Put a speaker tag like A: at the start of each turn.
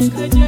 A: отпускать.